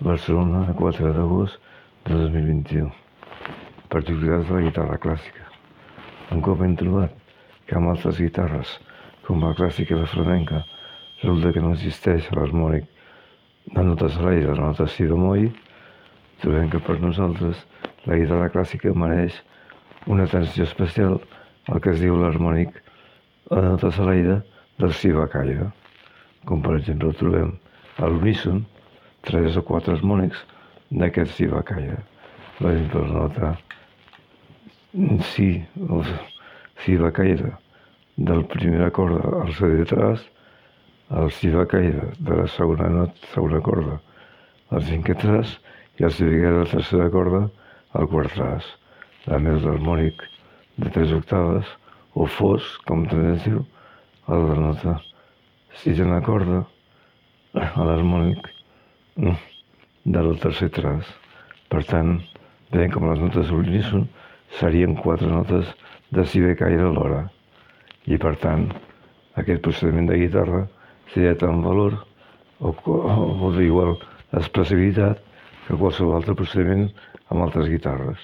Barcelona, 4 d'agost de 2021. Particularitats de la guitarra clàssica. Un cop hem trobat que amb altres guitarres, com la clàssica i la flamenca, resulta que no existeix l'harmònic de notes a l'aire, la nota si bemoll, trobem que per nosaltres la guitarra clàssica mereix una atenció especial al que es diu l'harmònic de notes a l'aire del si becaire, com per exemple trobem a l'uníson tres o quatre harmònics d'aquest si va caire. Per exemple, la nota si, o si va caire del primer corda al so detrás, el si va caire de la segona nota, segona corda al cinquè tras i el si de la tercera corda al quart tras. A més l'harmònic de tres octaves o fos, com també es diu, el de la nota sisena corda a l'harmònic del tercer tras. Per tant, veiem com les notes d'uníson serien quatre notes de si becaire alhora. I per tant, aquest procediment de guitarra seria tan valor o, o d'igual expressivitat que qualsevol altre procediment amb altres guitarres.